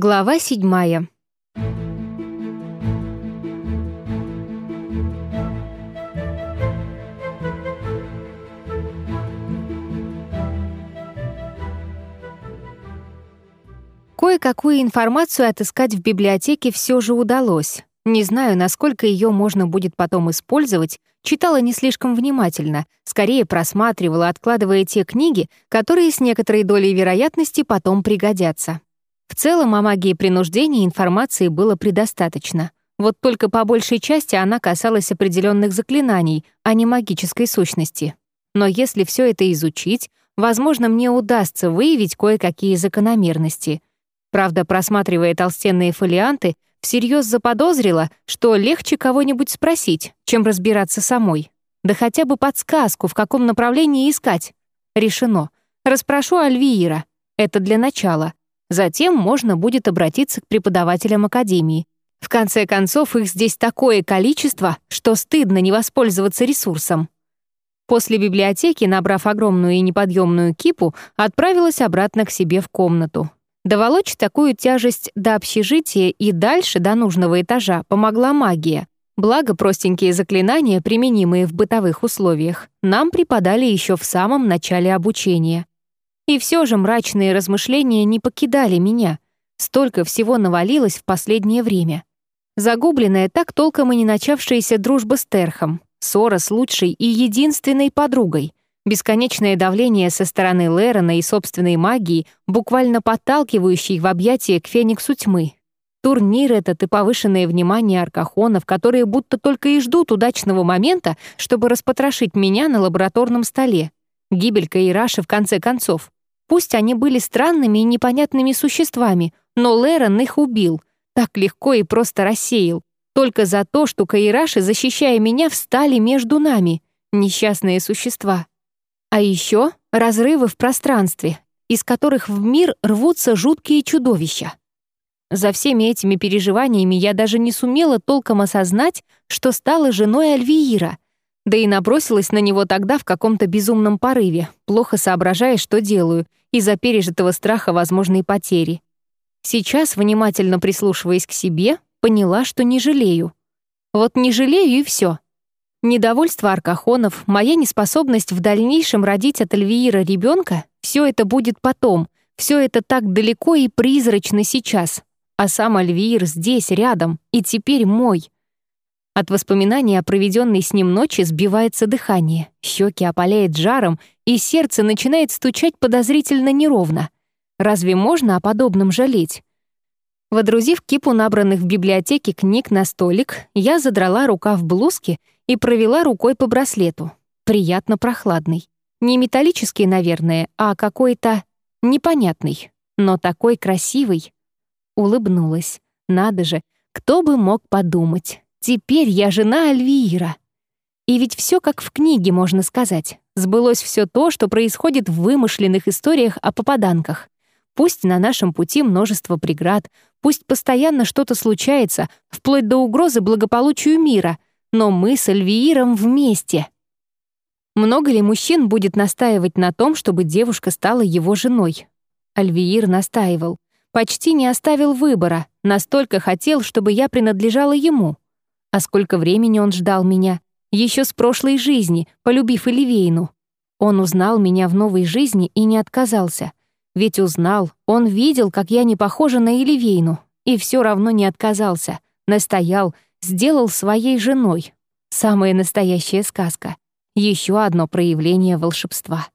Глава седьмая. Кое-какую информацию отыскать в библиотеке все же удалось. Не знаю, насколько ее можно будет потом использовать, читала не слишком внимательно, скорее просматривала, откладывая те книги, которые с некоторой долей вероятности потом пригодятся. В целом о магии принуждения информации было предостаточно. Вот только по большей части она касалась определенных заклинаний, а не магической сущности. Но если все это изучить, возможно, мне удастся выявить кое-какие закономерности. Правда, просматривая толстенные фолианты, всерьез заподозрила, что легче кого-нибудь спросить, чем разбираться самой. Да хотя бы подсказку, в каком направлении искать. Решено. Распрошу Альвиира. Это для начала. Затем можно будет обратиться к преподавателям академии. В конце концов, их здесь такое количество, что стыдно не воспользоваться ресурсом. После библиотеки, набрав огромную и неподъемную кипу, отправилась обратно к себе в комнату. Доволочь такую тяжесть до общежития и дальше до нужного этажа помогла магия. Благо, простенькие заклинания, применимые в бытовых условиях, нам преподали еще в самом начале обучения. И все же мрачные размышления не покидали меня. Столько всего навалилось в последнее время. Загубленная так толком и не начавшаяся дружба с Терхом, ссора с лучшей и единственной подругой, бесконечное давление со стороны Лерона и собственной магии, буквально подталкивающей в объятия к Фениксу тьмы. Турнир этот и повышенное внимание аркахонов, которые будто только и ждут удачного момента, чтобы распотрошить меня на лабораторном столе. Гибель Каираши в конце концов. Пусть они были странными и непонятными существами, но Лерон их убил, так легко и просто рассеял, только за то, что Каираши, защищая меня, встали между нами, несчастные существа. А еще разрывы в пространстве, из которых в мир рвутся жуткие чудовища. За всеми этими переживаниями я даже не сумела толком осознать, что стала женой Альвиира — да и набросилась на него тогда в каком-то безумном порыве, плохо соображая, что делаю, из-за пережитого страха возможной потери. Сейчас, внимательно прислушиваясь к себе, поняла, что не жалею. Вот не жалею и все. Недовольство аркахонов, моя неспособность в дальнейшем родить от Альвиира ребенка — все это будет потом, все это так далеко и призрачно сейчас. А сам Альвиир здесь, рядом, и теперь мой — от воспоминаний о проведенной с ним ночи сбивается дыхание, щеки опаляет жаром, и сердце начинает стучать подозрительно неровно. Разве можно о подобном жалеть? Водрузив кипу набранных в библиотеке книг на столик, я задрала рука в блузке и провела рукой по браслету. Приятно прохладный. Не металлический, наверное, а какой-то непонятный, но такой красивый. Улыбнулась. Надо же, кто бы мог подумать. Теперь я жена Альвиира. И ведь все как в книге, можно сказать. Сбылось все то, что происходит в вымышленных историях о попаданках. Пусть на нашем пути множество преград, пусть постоянно что-то случается, вплоть до угрозы благополучию мира, но мы с Альвииром вместе. Много ли мужчин будет настаивать на том, чтобы девушка стала его женой? Альвиир настаивал. Почти не оставил выбора, настолько хотел, чтобы я принадлежала ему — а сколько времени он ждал меня, еще с прошлой жизни, полюбив Эливейну. Он узнал меня в новой жизни и не отказался. Ведь узнал, он видел, как я не похожа на Эливейну, и все равно не отказался, настоял, сделал своей женой. Самая настоящая сказка. Еще одно проявление волшебства.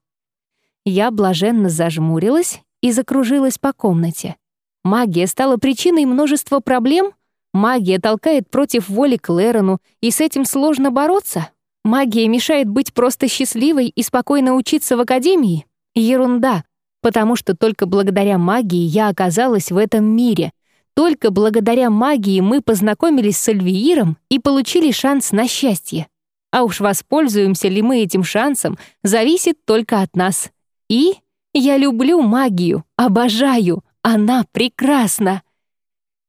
Я блаженно зажмурилась и закружилась по комнате. Магия стала причиной множества проблем — Магия толкает против воли Клэрону, и с этим сложно бороться. Магия мешает быть просто счастливой и спокойно учиться в академии. Ерунда, потому что только благодаря магии я оказалась в этом мире. Только благодаря магии мы познакомились с Альвииром и получили шанс на счастье. А уж воспользуемся ли мы этим шансом, зависит только от нас. И я люблю магию, обожаю, она прекрасна.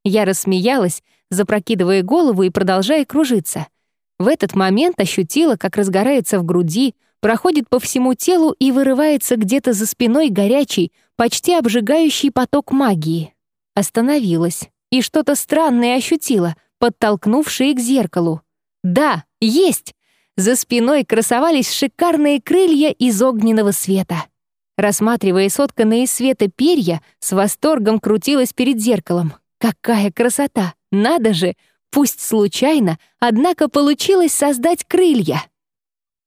Я рассмеялась, запрокидывая голову и продолжая кружиться. В этот момент ощутила, как разгорается в груди, проходит по всему телу и вырывается где-то за спиной горячий, почти обжигающий поток магии. Остановилась и что-то странное ощутила, подтолкнувшее к зеркалу. Да, есть! За спиной красовались шикарные крылья из огненного света. Рассматривая сотканные из света перья, с восторгом крутилась перед зеркалом. Какая красота! Надо же! Пусть случайно, однако получилось создать крылья.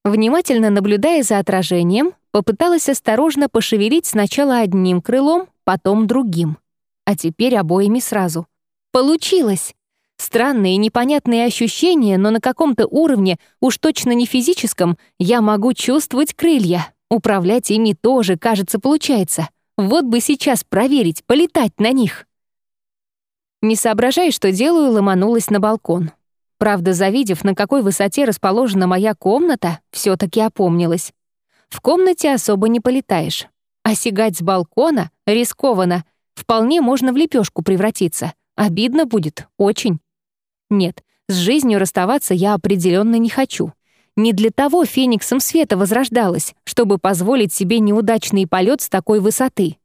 Внимательно наблюдая за отражением, попыталась осторожно пошевелить сначала одним крылом, потом другим. А теперь обоими сразу. Получилось! Странные и непонятные ощущения, но на каком-то уровне, уж точно не физическом, я могу чувствовать крылья. Управлять ими тоже, кажется, получается. Вот бы сейчас проверить, полетать на них. Не соображая, что делаю, ломанулась на балкон. Правда, завидев, на какой высоте расположена моя комната, все таки опомнилась. В комнате особо не полетаешь. А сигать с балкона рискованно. Вполне можно в лепешку превратиться. Обидно будет, очень. Нет, с жизнью расставаться я определенно не хочу. Не для того фениксом света возрождалась, чтобы позволить себе неудачный полет с такой высоты.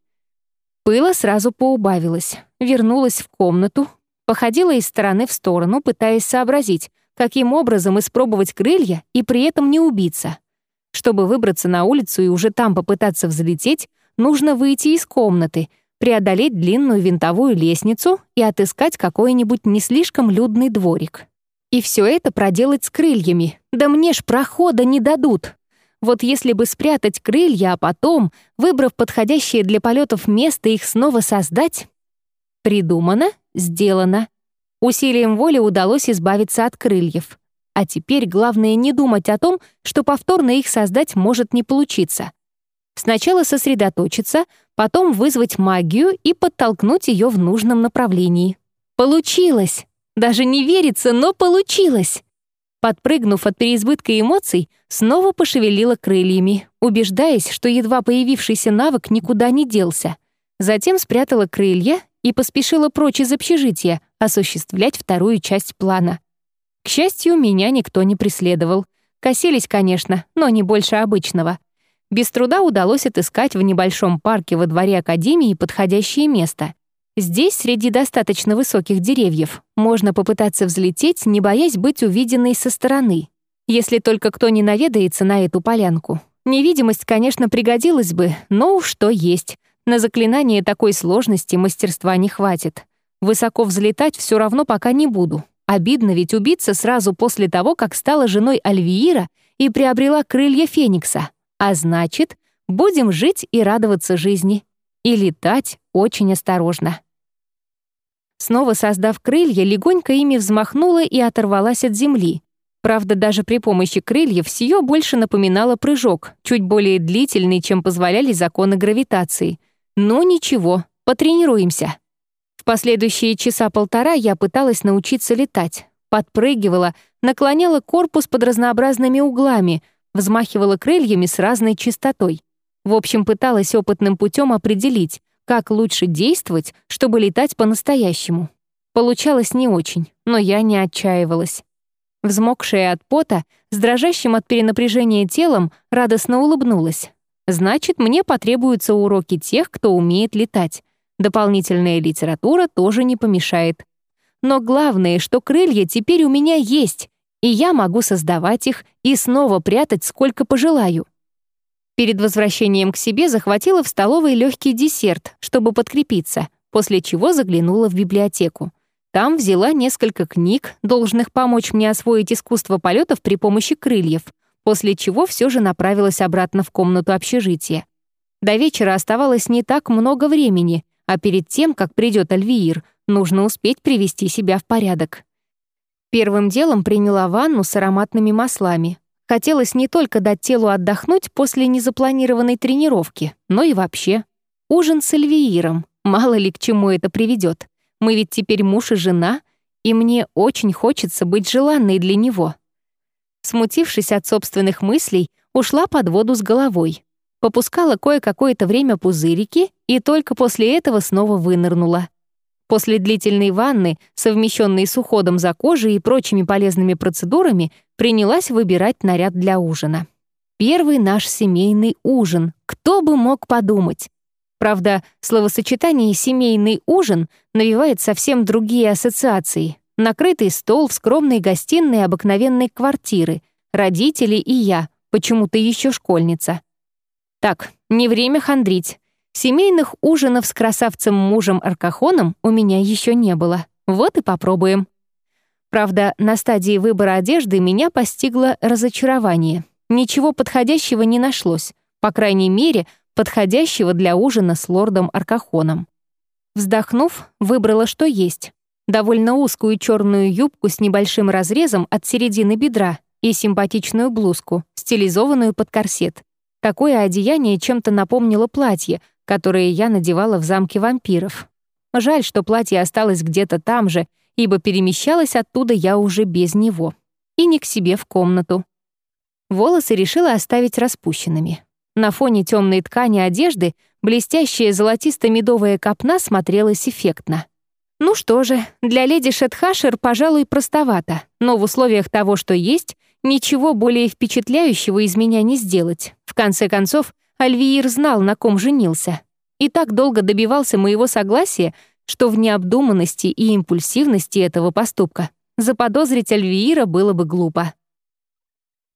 Пыла сразу поубавилась, вернулась в комнату, походила из стороны в сторону, пытаясь сообразить, каким образом испробовать крылья и при этом не убиться. Чтобы выбраться на улицу и уже там попытаться взлететь, нужно выйти из комнаты, преодолеть длинную винтовую лестницу и отыскать какой-нибудь не слишком людный дворик. И все это проделать с крыльями. Да мне ж прохода не дадут. Вот если бы спрятать крылья, а потом, выбрав подходящее для полетов место, их снова создать... Придумано, сделано. Усилием воли удалось избавиться от крыльев. А теперь главное не думать о том, что повторно их создать может не получиться. Сначала сосредоточиться, потом вызвать магию и подтолкнуть ее в нужном направлении. Получилось! Даже не верится, но получилось! Подпрыгнув от переизбытка эмоций, снова пошевелила крыльями, убеждаясь, что едва появившийся навык никуда не делся. Затем спрятала крылья и поспешила прочь из общежития осуществлять вторую часть плана. К счастью, меня никто не преследовал. Косились, конечно, но не больше обычного. Без труда удалось отыскать в небольшом парке во дворе Академии подходящее место. Здесь, среди достаточно высоких деревьев, можно попытаться взлететь, не боясь быть увиденной со стороны. Если только кто не наведается на эту полянку. Невидимость, конечно, пригодилась бы, но уж что есть. На заклинание такой сложности мастерства не хватит. Высоко взлетать все равно пока не буду. Обидно ведь убиться сразу после того, как стала женой Альвиира и приобрела крылья Феникса. А значит, будем жить и радоваться жизни. И летать очень осторожно. Снова создав крылья, легонько ими взмахнула и оторвалась от земли. Правда, даже при помощи крыльев сие больше напоминало прыжок, чуть более длительный, чем позволяли законы гравитации. Но ничего, потренируемся. В последующие часа полтора я пыталась научиться летать. Подпрыгивала, наклоняла корпус под разнообразными углами, взмахивала крыльями с разной частотой. В общем, пыталась опытным путем определить, как лучше действовать, чтобы летать по-настоящему. Получалось не очень, но я не отчаивалась. Взмокшая от пота, с дрожащим от перенапряжения телом, радостно улыбнулась. Значит, мне потребуются уроки тех, кто умеет летать. Дополнительная литература тоже не помешает. Но главное, что крылья теперь у меня есть, и я могу создавать их и снова прятать сколько пожелаю. Перед возвращением к себе захватила в столовой легкий десерт, чтобы подкрепиться, после чего заглянула в библиотеку. Там взяла несколько книг, должных помочь мне освоить искусство полетов при помощи крыльев, после чего все же направилась обратно в комнату общежития. До вечера оставалось не так много времени, а перед тем, как придет Альвиир, нужно успеть привести себя в порядок. Первым делом приняла ванну с ароматными маслами, Хотелось не только дать телу отдохнуть после незапланированной тренировки, но и вообще. Ужин с Эльвииром. Мало ли к чему это приведет. Мы ведь теперь муж и жена, и мне очень хочется быть желанной для него. Смутившись от собственных мыслей, ушла под воду с головой. Попускала кое-какое-то время пузырики и только после этого снова вынырнула. После длительной ванны, совмещенной с уходом за кожей и прочими полезными процедурами, принялась выбирать наряд для ужина. Первый наш семейный ужин. Кто бы мог подумать? Правда, словосочетание «семейный ужин» навевает совсем другие ассоциации. Накрытый стол в скромной гостиной обыкновенной квартиры, родители и я, почему-то еще школьница. Так, не время хандрить. Семейных ужинов с красавцем-мужем Аркахоном у меня еще не было. Вот и попробуем. Правда, на стадии выбора одежды меня постигло разочарование. Ничего подходящего не нашлось. По крайней мере, подходящего для ужина с лордом Аркахоном. Вздохнув, выбрала, что есть. Довольно узкую черную юбку с небольшим разрезом от середины бедра и симпатичную блузку, стилизованную под корсет. Такое одеяние чем-то напомнило платье, которое я надевала в замке вампиров. Жаль, что платье осталось где-то там же, ибо перемещалась оттуда я уже без него. И не к себе в комнату. Волосы решила оставить распущенными. На фоне темной ткани одежды блестящая золотисто-медовая копна смотрелась эффектно. Ну что же, для леди Шетхашер, пожалуй, простовато, но в условиях того, что есть, ничего более впечатляющего из меня не сделать. В конце концов, Альвиир знал, на ком женился. И так долго добивался моего согласия, что в необдуманности и импульсивности этого поступка заподозрить Альвиира было бы глупо.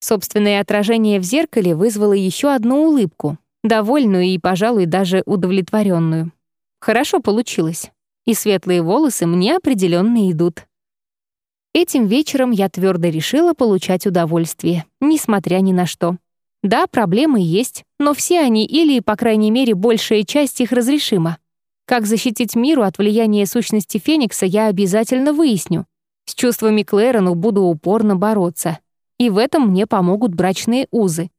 Собственное отражение в зеркале вызвало еще одну улыбку, довольную и, пожалуй, даже удовлетворенную. Хорошо получилось, и светлые волосы мне определенно идут. Этим вечером я твердо решила получать удовольствие, несмотря ни на что. Да, проблемы есть, но все они или, по крайней мере, большая часть их разрешима. Как защитить миру от влияния сущности Феникса, я обязательно выясню. С чувствами Клэрону буду упорно бороться. И в этом мне помогут брачные узы.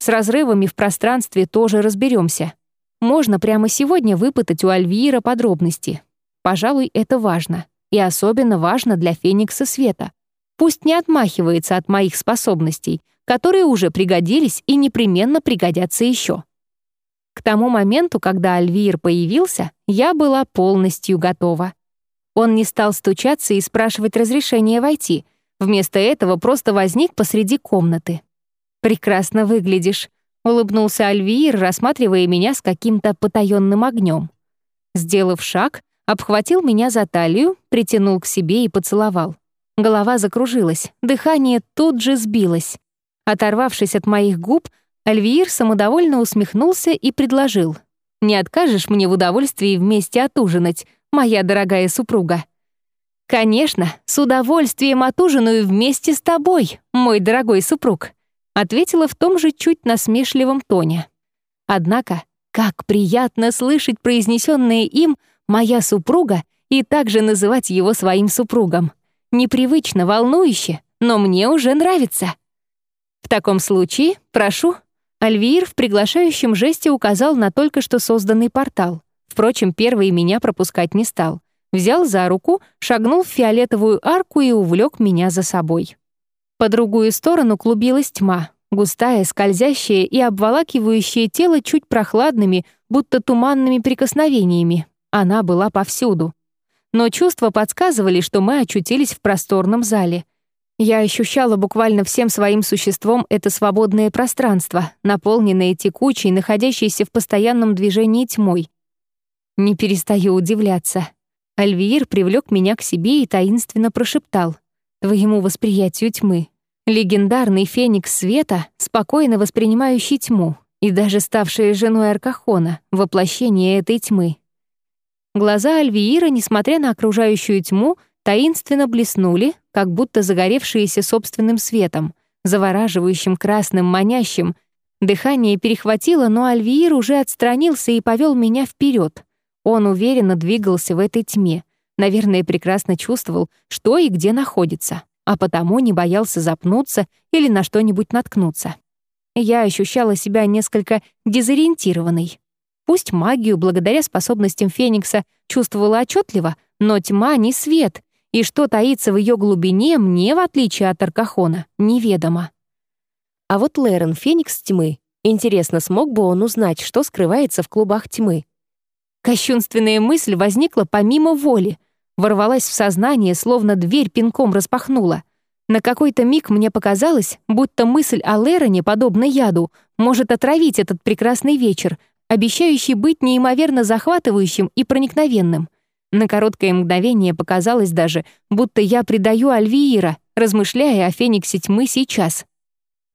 С разрывами в пространстве тоже разберемся. Можно прямо сегодня выпытать у Альвира подробности. Пожалуй, это важно. И особенно важно для Феникса Света. Пусть не отмахивается от моих способностей, которые уже пригодились и непременно пригодятся еще. К тому моменту, когда Альвир появился, я была полностью готова. Он не стал стучаться и спрашивать разрешения войти — Вместо этого просто возник посреди комнаты. «Прекрасно выглядишь», — улыбнулся Альвиир, рассматривая меня с каким-то потаённым огнем. Сделав шаг, обхватил меня за талию, притянул к себе и поцеловал. Голова закружилась, дыхание тут же сбилось. Оторвавшись от моих губ, Альвиир самодовольно усмехнулся и предложил. «Не откажешь мне в удовольствии вместе отужинать, моя дорогая супруга?» «Конечно, с удовольствием отужинаю вместе с тобой, мой дорогой супруг», ответила в том же чуть насмешливом тоне. Однако, как приятно слышать произнесенное им «моя супруга» и также называть его своим супругом. Непривычно, волнующе, но мне уже нравится. В таком случае, прошу. Альвир в приглашающем жесте указал на только что созданный портал. Впрочем, первый меня пропускать не стал взял за руку, шагнул в фиолетовую арку и увлек меня за собой. По другую сторону клубилась тьма, густая, скользящая и обволакивающая тело чуть прохладными, будто туманными прикосновениями. Она была повсюду. Но чувства подсказывали, что мы очутились в просторном зале. Я ощущала буквально всем своим существом это свободное пространство, наполненное текучей, находящейся в постоянном движении тьмой. Не перестаю удивляться. Альвиир привлек меня к себе и таинственно прошептал «Твоему восприятию тьмы». Легендарный феникс света, спокойно воспринимающий тьму, и даже ставшая женой Аркахона, воплощение этой тьмы. Глаза Альвиира, несмотря на окружающую тьму, таинственно блеснули, как будто загоревшиеся собственным светом, завораживающим красным, манящим. Дыхание перехватило, но Альвиир уже отстранился и повел меня вперед, он уверенно двигался в этой тьме, наверное, прекрасно чувствовал, что и где находится, а потому не боялся запнуться или на что-нибудь наткнуться. Я ощущала себя несколько дезориентированной. Пусть магию, благодаря способностям Феникса, чувствовала отчетливо, но тьма не свет, и что таится в ее глубине, мне, в отличие от Аркахона, неведомо. А вот Лерен Феникс тьмы. Интересно, смог бы он узнать, что скрывается в клубах тьмы? Кощунственная мысль возникла помимо воли, ворвалась в сознание, словно дверь пинком распахнула. На какой-то миг мне показалось, будто мысль о Лероне, подобно яду, может отравить этот прекрасный вечер, обещающий быть неимоверно захватывающим и проникновенным. На короткое мгновение показалось даже, будто я предаю Альвиира, размышляя о Фениксе тьмы сейчас.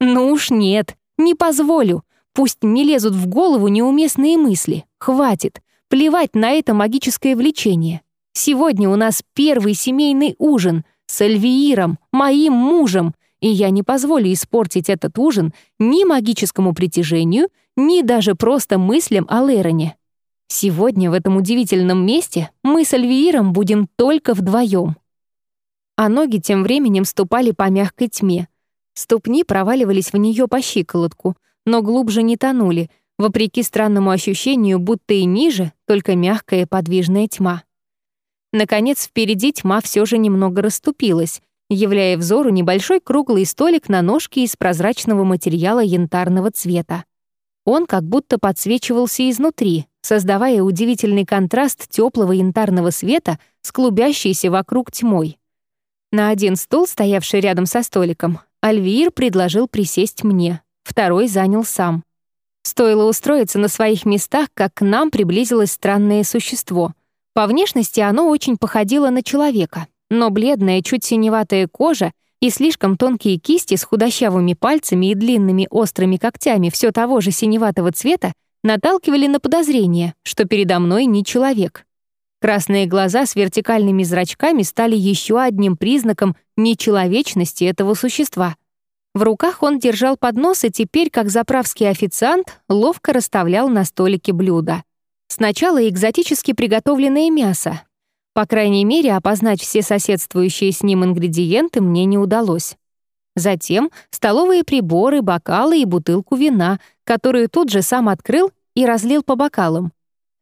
Ну уж нет, не позволю. Пусть не лезут в голову неуместные мысли. Хватит. Плевать на это магическое влечение. Сегодня у нас первый семейный ужин с Альвииром, моим мужем, и я не позволю испортить этот ужин ни магическому притяжению, ни даже просто мыслям о Лероне. Сегодня в этом удивительном месте мы с Альвииром будем только вдвоем. А ноги тем временем ступали по мягкой тьме. Ступни проваливались в нее по щиколотку, но глубже не тонули, вопреки странному ощущению, будто и ниже, только мягкая подвижная тьма. Наконец, впереди тьма все же немного расступилась, являя взору небольшой круглый столик на ножке из прозрачного материала янтарного цвета. Он как будто подсвечивался изнутри, создавая удивительный контраст теплого янтарного света с клубящейся вокруг тьмой. На один стул, стоявший рядом со столиком, Альвир предложил присесть мне, второй занял сам. Стоило устроиться на своих местах, как к нам приблизилось странное существо. По внешности оно очень походило на человека — но бледная, чуть синеватая кожа и слишком тонкие кисти с худощавыми пальцами и длинными острыми когтями все того же синеватого цвета наталкивали на подозрение, что передо мной не человек. Красные глаза с вертикальными зрачками стали еще одним признаком нечеловечности этого существа. В руках он держал поднос и теперь, как заправский официант, ловко расставлял на столике блюда. Сначала экзотически приготовленное мясо, по крайней мере, опознать все соседствующие с ним ингредиенты мне не удалось. Затем столовые приборы, бокалы и бутылку вина, которую тут же сам открыл и разлил по бокалам.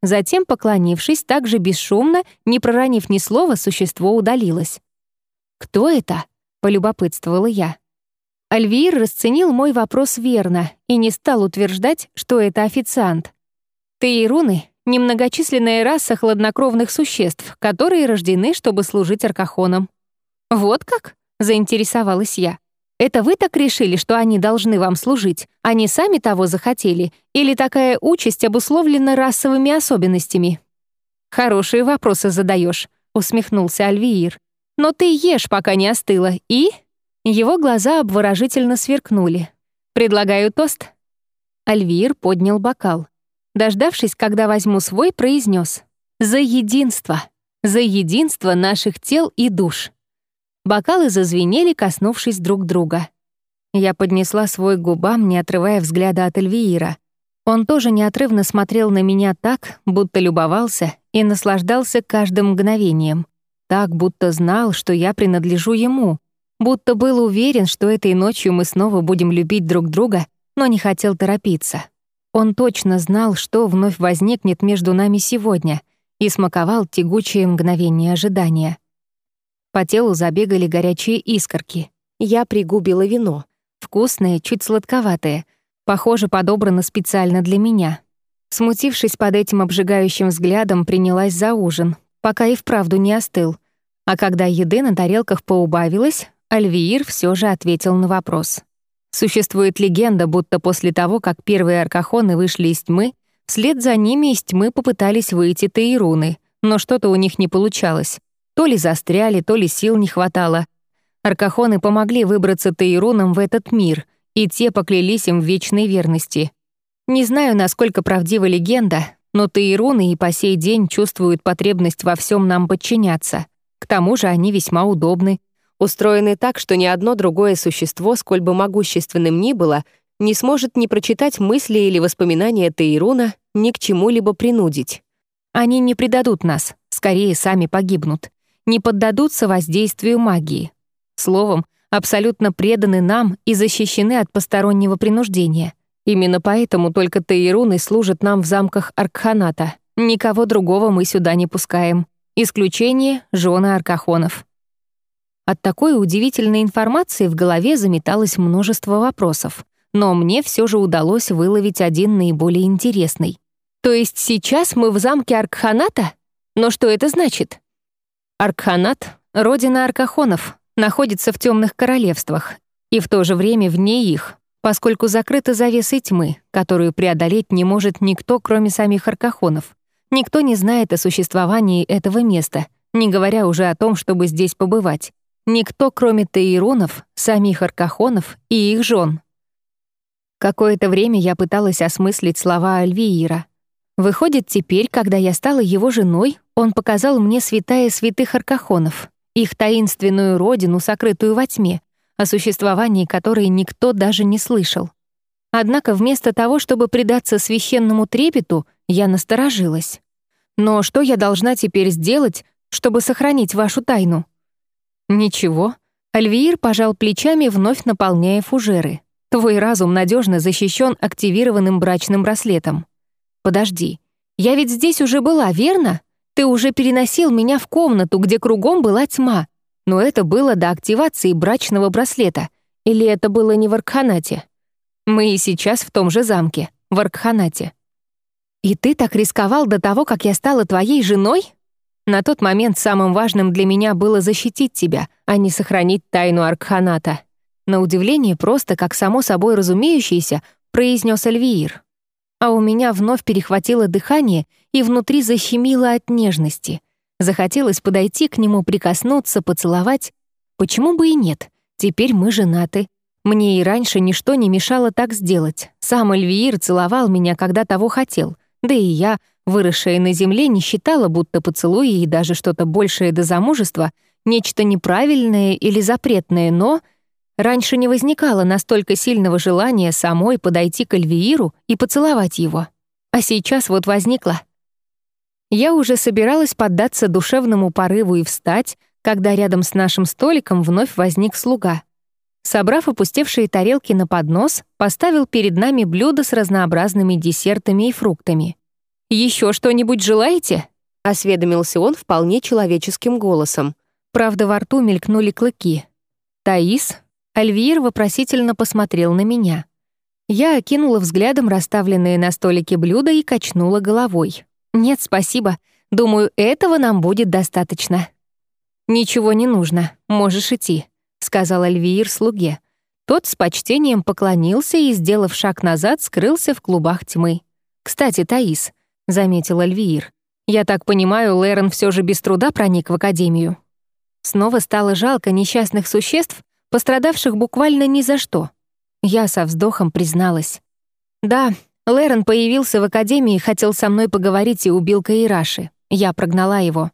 Затем, поклонившись, также бесшумно, не проронив ни слова, существо удалилось. «Кто это?» — полюбопытствовала я. Альвир расценил мой вопрос верно и не стал утверждать, что это официант. «Ты и руны немногочисленная раса хладнокровных существ, которые рождены, чтобы служить аркахонам. «Вот как?» — заинтересовалась я. «Это вы так решили, что они должны вам служить? Они сами того захотели? Или такая участь обусловлена расовыми особенностями?» «Хорошие вопросы задаешь», — усмехнулся Альвиир. «Но ты ешь, пока не остыла, и...» Его глаза обворожительно сверкнули. «Предлагаю тост». Альвиир поднял бокал. Дождавшись, когда возьму свой, произнес «За единство! За единство наших тел и душ!» Бокалы зазвенели, коснувшись друг друга. Я поднесла свой губам, не отрывая взгляда от Эльвиира. Он тоже неотрывно смотрел на меня так, будто любовался и наслаждался каждым мгновением. Так, будто знал, что я принадлежу ему, будто был уверен, что этой ночью мы снова будем любить друг друга, но не хотел торопиться. Он точно знал, что вновь возникнет между нами сегодня, и смаковал тягучее мгновение ожидания. По телу забегали горячие искорки. Я пригубила вино. Вкусное, чуть сладковатое. Похоже, подобрано специально для меня. Смутившись под этим обжигающим взглядом, принялась за ужин, пока и вправду не остыл. А когда еды на тарелках поубавилось, Альвиир все же ответил на вопрос. Существует легенда, будто после того, как первые аркахоны вышли из тьмы, вслед за ними из тьмы попытались выйти таируны, но что-то у них не получалось. То ли застряли, то ли сил не хватало. Аркахоны помогли выбраться таирунам в этот мир, и те поклялись им в вечной верности. Не знаю, насколько правдива легенда, но таируны и по сей день чувствуют потребность во всем нам подчиняться. К тому же они весьма удобны, устроены так, что ни одно другое существо, сколь бы могущественным ни было, не сможет ни прочитать мысли или воспоминания Тейруна, ни к чему-либо принудить. Они не предадут нас, скорее сами погибнут, не поддадутся воздействию магии. Словом, абсолютно преданы нам и защищены от постороннего принуждения. Именно поэтому только Тейруны служат нам в замках Аркханата. Никого другого мы сюда не пускаем. Исключение — жены Аркахонов. От такой удивительной информации в голове заметалось множество вопросов, но мне все же удалось выловить один наиболее интересный. То есть сейчас мы в замке Аркханата? Но что это значит? Аркханат — родина аркахонов, находится в темных королевствах, и в то же время вне их. поскольку закрыта завесой тьмы, которую преодолеть не может никто, кроме самих аркахонов. Никто не знает о существовании этого места, не говоря уже о том, чтобы здесь побывать. Никто, кроме таиронов, самих аркахонов и их жен. Какое-то время я пыталась осмыслить слова Альвиира. Выходит, теперь, когда я стала его женой, он показал мне святая святых аркахонов, их таинственную родину, сокрытую во тьме, о существовании которой никто даже не слышал. Однако вместо того, чтобы предаться священному трепету, я насторожилась. Но что я должна теперь сделать, чтобы сохранить вашу тайну? Ничего. Альвиир пожал плечами, вновь наполняя фужеры. Твой разум надежно защищен активированным брачным браслетом. Подожди, я ведь здесь уже была, верно? Ты уже переносил меня в комнату, где кругом была тьма. Но это было до активации брачного браслета. Или это было не в Аркханате? Мы и сейчас в том же замке, в Аркханате. «И ты так рисковал до того, как я стала твоей женой?» На тот момент самым важным для меня было защитить тебя, а не сохранить тайну Аркханата. На удивление, просто как само собой разумеющееся, произнес Альвиир. А у меня вновь перехватило дыхание и внутри защемило от нежности. Захотелось подойти к нему, прикоснуться, поцеловать. Почему бы и нет? Теперь мы женаты. Мне и раньше ничто не мешало так сделать. Сам Альвиир целовал меня, когда того хотел — да и я, выросшая на земле, не считала, будто поцелуи и даже что-то большее до замужества — нечто неправильное или запретное, но раньше не возникало настолько сильного желания самой подойти к Альвииру и поцеловать его. А сейчас вот возникло. Я уже собиралась поддаться душевному порыву и встать, когда рядом с нашим столиком вновь возник слуга. Собрав опустевшие тарелки на поднос, поставил перед нами блюдо с разнообразными десертами и фруктами. «Еще что-нибудь желаете?» — осведомился он вполне человеческим голосом. Правда, во рту мелькнули клыки. «Таис?» Альвир вопросительно посмотрел на меня. Я окинула взглядом расставленные на столике блюда и качнула головой. «Нет, спасибо. Думаю, этого нам будет достаточно». «Ничего не нужно. Можешь идти», — сказал Альвиир слуге. Тот с почтением поклонился и, сделав шаг назад, скрылся в клубах тьмы. «Кстати, Таис», — заметил Альвиир, «я так понимаю, Лерон все же без труда проник в Академию». Снова стало жалко несчастных существ, пострадавших буквально ни за что. Я со вздохом призналась. «Да, Лерон появился в Академии, хотел со мной поговорить и убил Каираши. Я прогнала его».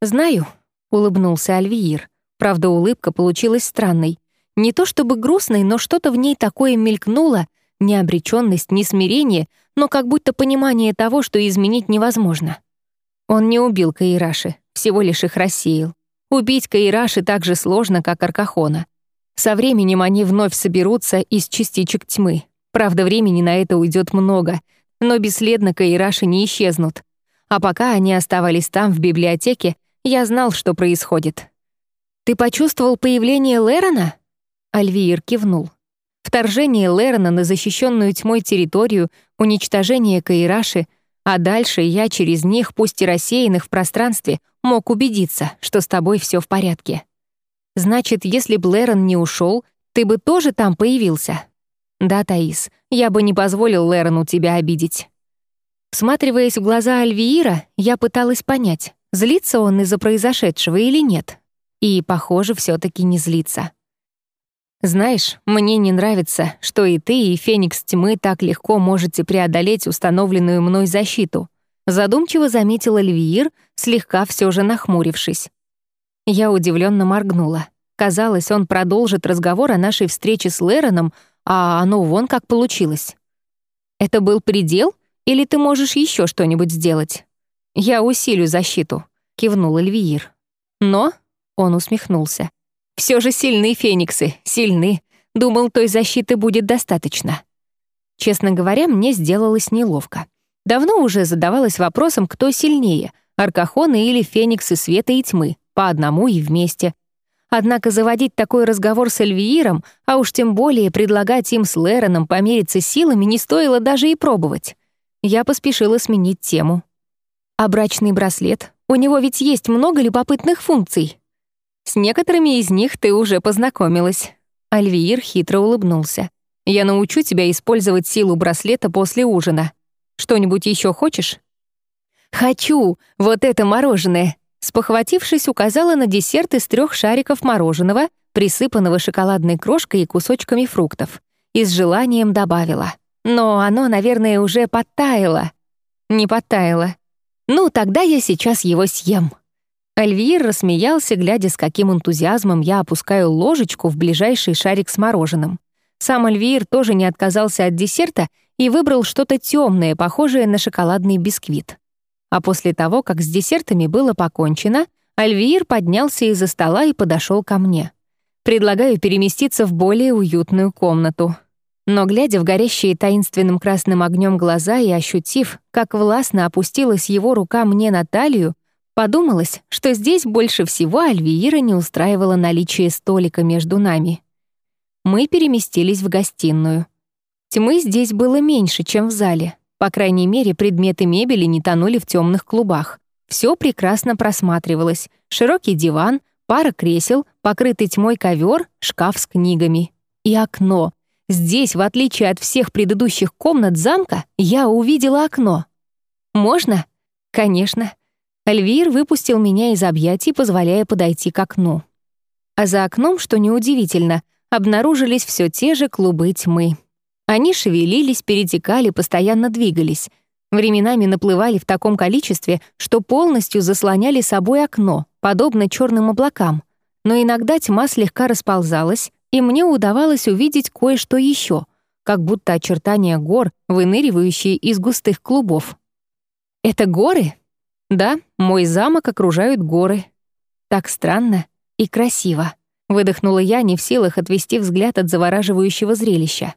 «Знаю», — улыбнулся Альвиир. Правда, улыбка получилась странной. Не то чтобы грустной, но что-то в ней такое мелькнуло, ни обречённость, ни смирение, но как будто понимание того, что изменить невозможно. Он не убил Каираши, всего лишь их рассеял. Убить Каираши так же сложно, как Аркахона. Со временем они вновь соберутся из частичек тьмы. Правда, времени на это уйдет много, но бесследно Каираши не исчезнут. А пока они оставались там, в библиотеке, я знал, что происходит. «Ты почувствовал появление Лерона?» Альвиир кивнул. Вторжение Лерона на защищенную тьмой территорию, уничтожение Каираши, а дальше я через них, пусть и рассеянных в пространстве, мог убедиться, что с тобой все в порядке. Значит, если б Лерон не ушел, ты бы тоже там появился? Да, Таис, я бы не позволил Лерону тебя обидеть. Всматриваясь в глаза Альвиира, я пыталась понять, злится он из-за произошедшего или нет. И, похоже, все таки не злится. Знаешь, мне не нравится, что и ты, и Феникс Тьмы так легко можете преодолеть установленную мной защиту. Задумчиво заметила Львиир, слегка все же нахмурившись. Я удивленно моргнула. Казалось, он продолжит разговор о нашей встрече с Лероном, а оно вон как получилось. Это был предел? Или ты можешь еще что-нибудь сделать? Я усилю защиту, кивнул Эльвиир. Но он усмехнулся. Все же сильные фениксы, сильны. Думал, той защиты будет достаточно. Честно говоря, мне сделалось неловко. Давно уже задавалась вопросом, кто сильнее — аркахоны или фениксы света и тьмы, по одному и вместе. Однако заводить такой разговор с Эльвииром, а уж тем более предлагать им с Лероном помериться силами, не стоило даже и пробовать. Я поспешила сменить тему. А брачный браслет? У него ведь есть много любопытных функций. С некоторыми из них ты уже познакомилась». Альвиир хитро улыбнулся. Я научу тебя использовать силу браслета после ужина. Что-нибудь еще хочешь?» «Хочу! Вот это мороженое!» Спохватившись, указала на десерт из трех шариков мороженого, присыпанного шоколадной крошкой и кусочками фруктов, и с желанием добавила. «Но оно, наверное, уже подтаяло». «Не подтаяло. Ну, тогда я сейчас его съем». Альвир рассмеялся, глядя, с каким энтузиазмом я опускаю ложечку в ближайший шарик с мороженым. Сам Альвир тоже не отказался от десерта и выбрал что-то темное, похожее на шоколадный бисквит. А после того, как с десертами было покончено, Альвир поднялся из-за стола и подошел ко мне. Предлагаю переместиться в более уютную комнату. Но, глядя в горящие таинственным красным огнем глаза и ощутив, как властно опустилась его рука мне на талию, Подумалось, что здесь больше всего Альвиира не устраивало наличие столика между нами. Мы переместились в гостиную. Тьмы здесь было меньше, чем в зале. По крайней мере, предметы мебели не тонули в темных клубах. Все прекрасно просматривалось. Широкий диван, пара кресел, покрытый тьмой ковер, шкаф с книгами. И окно. Здесь, в отличие от всех предыдущих комнат замка, я увидела окно. «Можно?» «Конечно». Альвир выпустил меня из объятий, позволяя подойти к окну. А за окном, что неудивительно, обнаружились все те же клубы тьмы. Они шевелились, перетекали, постоянно двигались. Временами наплывали в таком количестве, что полностью заслоняли собой окно, подобно черным облакам. Но иногда тьма слегка расползалась, и мне удавалось увидеть кое-что еще, как будто очертания гор, выныривающие из густых клубов. «Это горы?» Да, мой замок окружают горы. Так странно и красиво. Выдохнула я, не в силах отвести взгляд от завораживающего зрелища.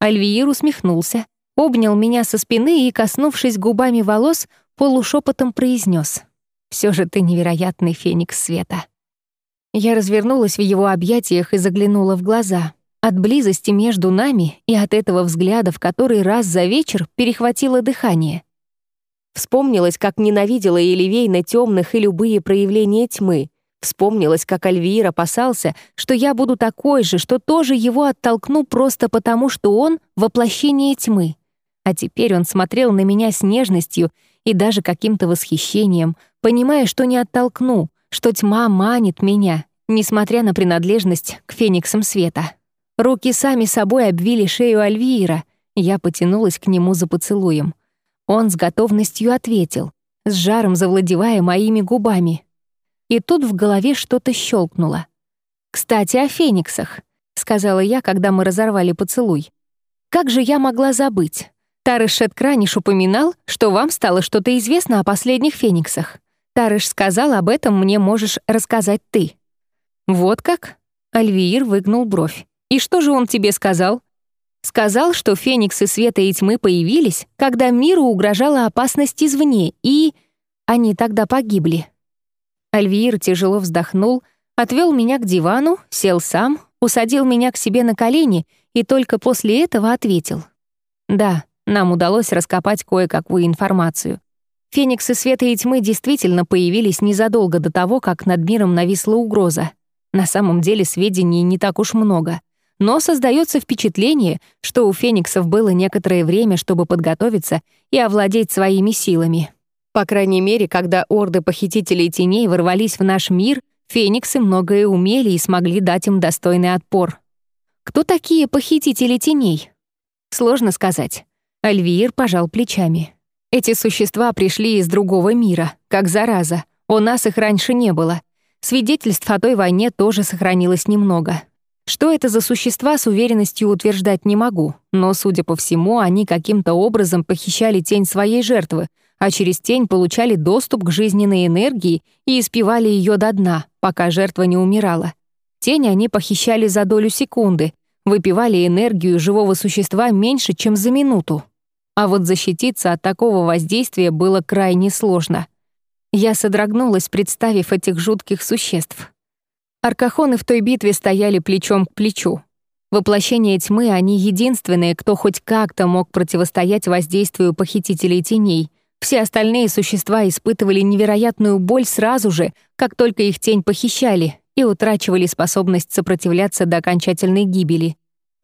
Альвиир усмехнулся, обнял меня со спины и, коснувшись губами волос, полушепотом произнес: «Все же ты невероятный феникс света». Я развернулась в его объятиях и заглянула в глаза. От близости между нами и от этого взгляда в который раз за вечер перехватило дыхание — Вспомнилось, как ненавидела Еливейна темных и любые проявления тьмы. Вспомнилось, как Альвиир опасался, что я буду такой же, что тоже его оттолкну просто потому, что он — воплощение тьмы. А теперь он смотрел на меня с нежностью и даже каким-то восхищением, понимая, что не оттолкну, что тьма манит меня, несмотря на принадлежность к фениксам света. Руки сами собой обвили шею Альвиира, я потянулась к нему за поцелуем. Он с готовностью ответил, с жаром завладевая моими губами. И тут в голове что-то щелкнуло. «Кстати, о фениксах», — сказала я, когда мы разорвали поцелуй. «Как же я могла забыть? Тарыш Шеткраниш упоминал, что вам стало что-то известно о последних фениксах. Тарыш сказал, об этом мне можешь рассказать ты». «Вот как?» — Альвиир выгнул бровь. «И что же он тебе сказал?» Сказал, что фениксы света и тьмы появились, когда миру угрожала опасность извне, и... Они тогда погибли. Альвиир тяжело вздохнул, отвел меня к дивану, сел сам, усадил меня к себе на колени и только после этого ответил. Да, нам удалось раскопать кое-какую информацию. Фениксы света и тьмы действительно появились незадолго до того, как над миром нависла угроза. На самом деле сведений не так уж много — но создается впечатление, что у фениксов было некоторое время, чтобы подготовиться и овладеть своими силами. По крайней мере, когда орды похитителей теней ворвались в наш мир, фениксы многое умели и смогли дать им достойный отпор. Кто такие похитители теней? Сложно сказать. Альвиир пожал плечами. Эти существа пришли из другого мира, как зараза. У нас их раньше не было. Свидетельств о той войне тоже сохранилось немного. Что это за существа, с уверенностью утверждать не могу, но, судя по всему, они каким-то образом похищали тень своей жертвы, а через тень получали доступ к жизненной энергии и испивали ее до дна, пока жертва не умирала. Тень они похищали за долю секунды, выпивали энергию живого существа меньше, чем за минуту. А вот защититься от такого воздействия было крайне сложно. Я содрогнулась, представив этих жутких существ. Аркахоны в той битве стояли плечом к плечу. Воплощение тьмы, они единственные, кто хоть как-то мог противостоять воздействию похитителей теней. Все остальные существа испытывали невероятную боль сразу же, как только их тень похищали, и утрачивали способность сопротивляться до окончательной гибели.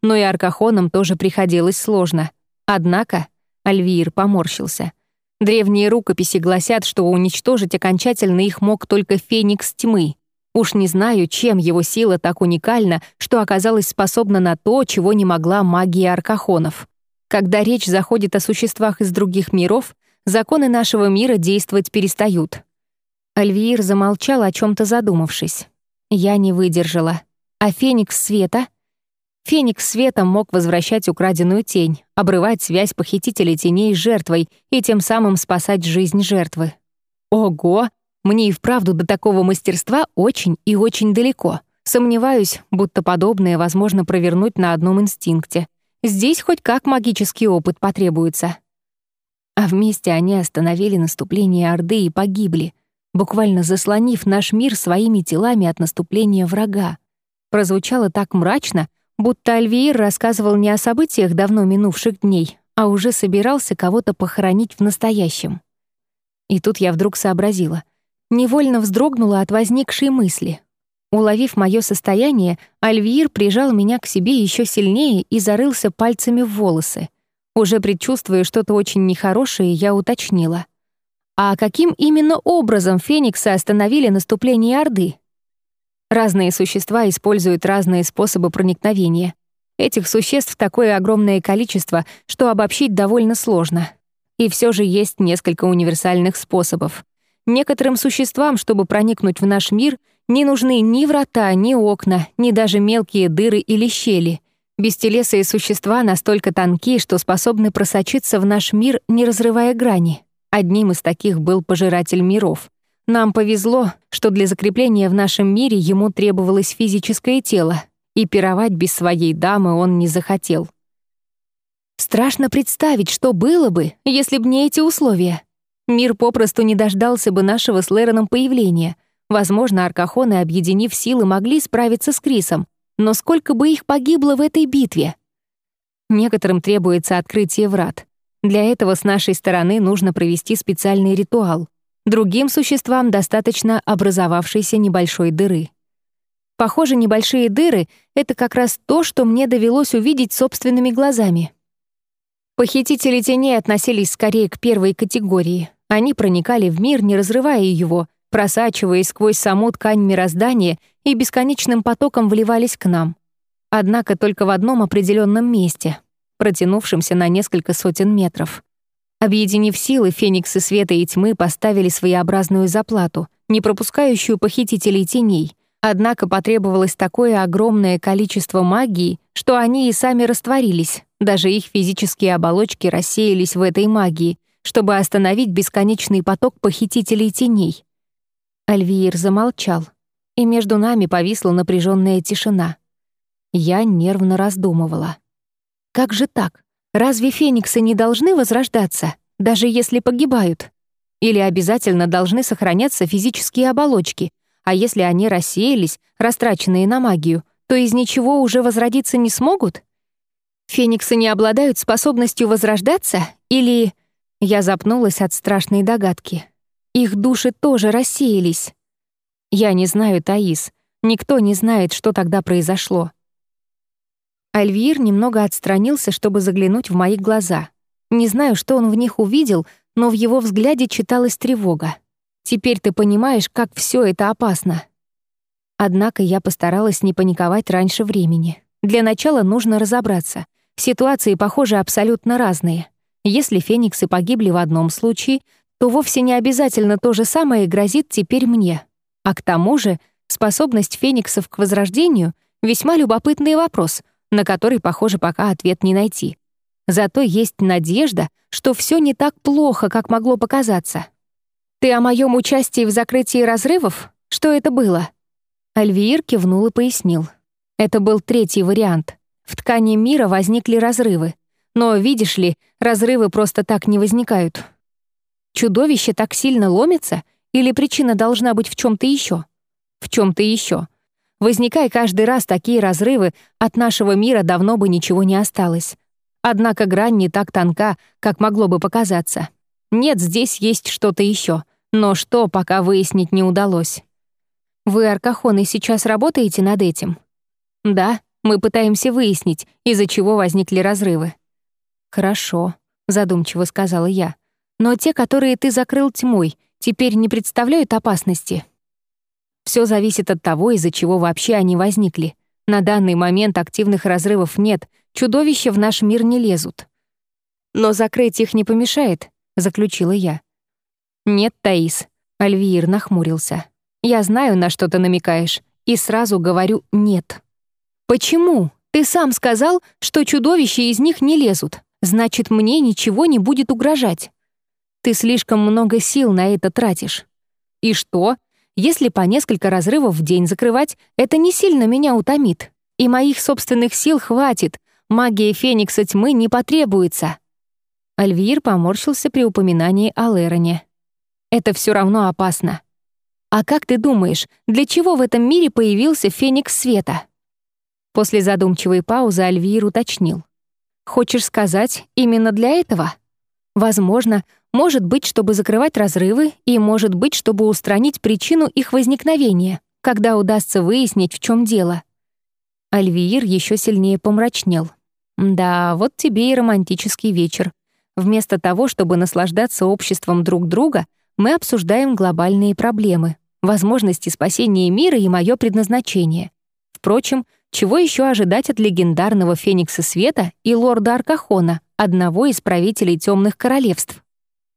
но и аркахонам тоже приходилось сложно. Однако Альвир поморщился. Древние рукописи гласят, что уничтожить окончательно их мог только Феникс Тьмы. Уж не знаю, чем его сила так уникальна, что оказалась способна на то, чего не могла магия аркахонов. Когда речь заходит о существах из других миров, законы нашего мира действовать перестают. Альвиир замолчал, о чем то задумавшись. Я не выдержала. А Феникс Света? Феникс Света мог возвращать украденную тень, обрывать связь похитителя теней с жертвой и тем самым спасать жизнь жертвы. Ого! Мне и вправду до такого мастерства очень и очень далеко. Сомневаюсь, будто подобное возможно провернуть на одном инстинкте. Здесь хоть как магический опыт потребуется. А вместе они остановили наступление Орды и погибли, буквально заслонив наш мир своими телами от наступления врага. Прозвучало так мрачно, будто Альвеир рассказывал не о событиях давно минувших дней, а уже собирался кого-то похоронить в настоящем. И тут я вдруг сообразила. Невольно вздрогнула от возникшей мысли. Уловив мое состояние, Альвиир прижал меня к себе еще сильнее и зарылся пальцами в волосы. Уже предчувствуя что-то очень нехорошее, я уточнила. А каким именно образом фениксы остановили наступление Орды? Разные существа используют разные способы проникновения. Этих существ такое огромное количество, что обобщить довольно сложно. И все же есть несколько универсальных способов. Некоторым существам, чтобы проникнуть в наш мир, не нужны ни врата, ни окна, ни даже мелкие дыры или щели. Бестелесые существа настолько тонкие, что способны просочиться в наш мир, не разрывая грани. Одним из таких был Пожиратель миров. Нам повезло, что для закрепления в нашем мире ему требовалось физическое тело, и пировать без своей дамы он не захотел. Страшно представить, что было бы, если бы не эти условия. Мир попросту не дождался бы нашего с Лэроном появления. Возможно, аркахоны, объединив силы, могли справиться с Крисом, но сколько бы их погибло в этой битве? Некоторым требуется открытие врат. Для этого с нашей стороны нужно провести специальный ритуал. Другим существам достаточно образовавшейся небольшой дыры. Похоже, небольшие дыры — это как раз то, что мне довелось увидеть собственными глазами. Похитители теней относились скорее к первой категории. Они проникали в мир, не разрывая его, просачиваясь сквозь саму ткань мироздания и бесконечным потоком вливались к нам. Однако только в одном определенном месте, протянувшемся на несколько сотен метров. Объединив силы, фениксы света и тьмы поставили своеобразную заплату, не пропускающую похитителей теней. Однако потребовалось такое огромное количество магии, что они и сами растворились, даже их физические оболочки рассеялись в этой магии, чтобы остановить бесконечный поток похитителей теней. Альвиир замолчал, и между нами повисла напряженная тишина. Я нервно раздумывала. Как же так? Разве фениксы не должны возрождаться, даже если погибают? Или обязательно должны сохраняться физические оболочки, а если они рассеялись, растраченные на магию, то из ничего уже возродиться не смогут? Фениксы не обладают способностью возрождаться? Или... Я запнулась от страшной догадки. Их души тоже рассеялись. Я не знаю, Таис. Никто не знает, что тогда произошло. Альвир немного отстранился, чтобы заглянуть в мои глаза. Не знаю, что он в них увидел, но в его взгляде читалась тревога. «Теперь ты понимаешь, как все это опасно». Однако я постаралась не паниковать раньше времени. Для начала нужно разобраться. Ситуации, похоже, абсолютно разные. Если фениксы погибли в одном случае, то вовсе не обязательно то же самое грозит теперь мне. А к тому же способность фениксов к возрождению — весьма любопытный вопрос — на который, похоже, пока ответ не найти. Зато есть надежда, что все не так плохо, как могло показаться. «Ты о моем участии в закрытии разрывов? Что это было?» Альвиир кивнул и пояснил. Это был третий вариант. В ткани мира возникли разрывы. Но, видишь ли, разрывы просто так не возникают. Чудовище так сильно ломится, или причина должна быть в чем то еще? В чем то еще. Возникая каждый раз такие разрывы, от нашего мира давно бы ничего не осталось. Однако грань не так тонка, как могло бы показаться. Нет, здесь есть что-то еще, но что, пока выяснить не удалось. Вы, Аркахоны, сейчас работаете над этим? Да, Мы пытаемся выяснить, из-за чего возникли разрывы». «Хорошо», — задумчиво сказала я. «Но те, которые ты закрыл тьмой, теперь не представляют опасности?» Все зависит от того, из-за чего вообще они возникли. На данный момент активных разрывов нет, чудовища в наш мир не лезут. Но закрыть их не помешает, заключила я. Нет, Таис, Альвиир нахмурился. Я знаю, на что ты намекаешь, и сразу говорю «нет». Почему? Ты сам сказал, что чудовища из них не лезут. Значит, мне ничего не будет угрожать. Ты слишком много сил на это тратишь. И что? Если по несколько разрывов в день закрывать, это не сильно меня утомит. И моих собственных сил хватит. Магия Феникса тьмы не потребуется. Альвир поморщился при упоминании о Лероне. Это все равно опасно. А как ты думаешь, для чего в этом мире появился Феникс Света? После задумчивой паузы Альвир уточнил. Хочешь сказать, именно для этого? Возможно, может быть, чтобы закрывать разрывы, и может быть, чтобы устранить причину их возникновения, когда удастся выяснить, в чем дело. Альвиир еще сильнее помрачнел. Да, вот тебе и романтический вечер. Вместо того, чтобы наслаждаться обществом друг друга, мы обсуждаем глобальные проблемы, возможности спасения мира и мое предназначение. Впрочем, чего еще ожидать от легендарного Феникса Света и лорда Аркахона, одного из правителей темных королевств?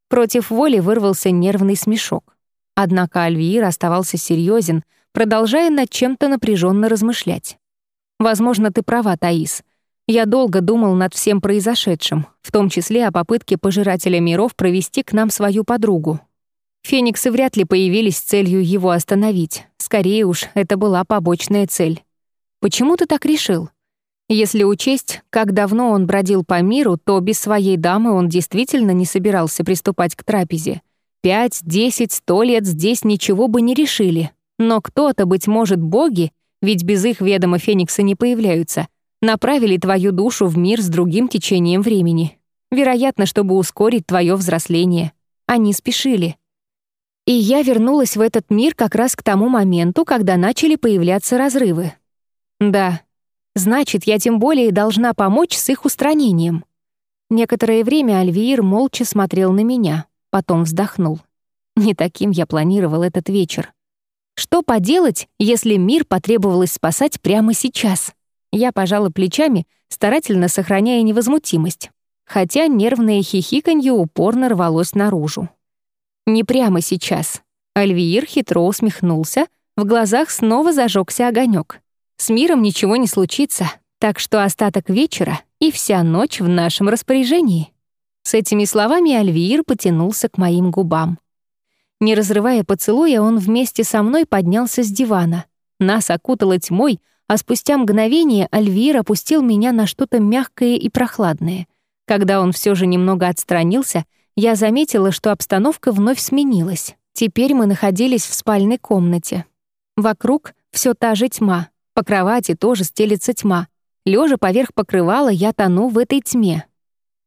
Против воли вырвался нервный смешок. Однако Альвиир оставался серьезен, продолжая над чем-то напряженно размышлять. «Возможно, ты права, Таис. Я долго думал над всем произошедшим, в том числе о попытке Пожирателя миров провести к нам свою подругу. Фениксы вряд ли появились с целью его остановить. Скорее уж, это была побочная цель. Почему ты так решил?» Если учесть, как давно он бродил по миру, то без своей дамы он действительно не собирался приступать к трапезе. Пять, десять, сто лет здесь ничего бы не решили. Но кто-то, быть может, боги, ведь без их ведома фениксы не появляются, направили твою душу в мир с другим течением времени. Вероятно, чтобы ускорить твое взросление. Они спешили. И я вернулась в этот мир как раз к тому моменту, когда начали появляться разрывы. Да, Значит, я тем более должна помочь с их устранением. Некоторое время Альвиир молча смотрел на меня, потом вздохнул. Не таким я планировал этот вечер. Что поделать, если мир потребовалось спасать прямо сейчас? Я пожала плечами, старательно сохраняя невозмутимость, хотя нервное хихиканье упорно рвалось наружу. Не прямо сейчас. Альвиир хитро усмехнулся, в глазах снова зажегся огонек. С миром ничего не случится, так что остаток вечера и вся ночь в нашем распоряжении». С этими словами Альвиир потянулся к моим губам. Не разрывая поцелуя, он вместе со мной поднялся с дивана. Нас окутало тьмой, а спустя мгновение Альвиир опустил меня на что-то мягкое и прохладное. Когда он все же немного отстранился, я заметила, что обстановка вновь сменилась. Теперь мы находились в спальной комнате. Вокруг все та же тьма, по кровати тоже стелится тьма. Лежа поверх покрывала, я тону в этой тьме.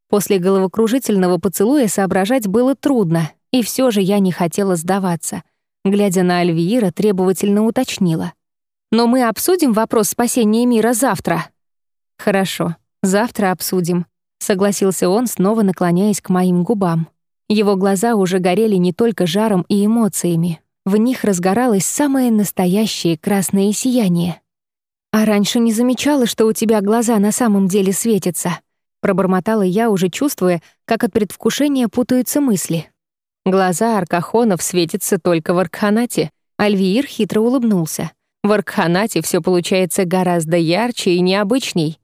После головокружительного поцелуя соображать было трудно, и все же я не хотела сдаваться. Глядя на Альвиира, требовательно уточнила. «Но мы обсудим вопрос спасения мира завтра». «Хорошо, завтра обсудим», — согласился он, снова наклоняясь к моим губам. Его глаза уже горели не только жаром и эмоциями. В них разгоралось самое настоящее красное сияние. «А раньше не замечала, что у тебя глаза на самом деле светятся», пробормотала я, уже чувствуя, как от предвкушения путаются мысли. Глаза аркахонов светятся только в Аркханате. Альвиир хитро улыбнулся. В Аркханате все получается гораздо ярче и необычней.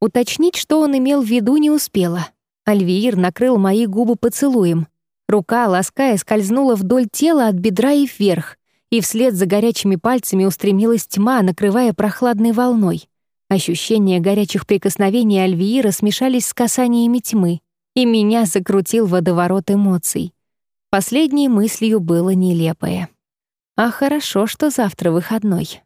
Уточнить, что он имел в виду, не успела. Альвиир накрыл мои губы поцелуем. Рука, лаская, скользнула вдоль тела от бедра и вверх, и вслед за горячими пальцами устремилась тьма, накрывая прохладной волной. Ощущения горячих прикосновений Альвиира смешались с касаниями тьмы, и меня закрутил водоворот эмоций. Последней мыслью было нелепое. А хорошо, что завтра выходной.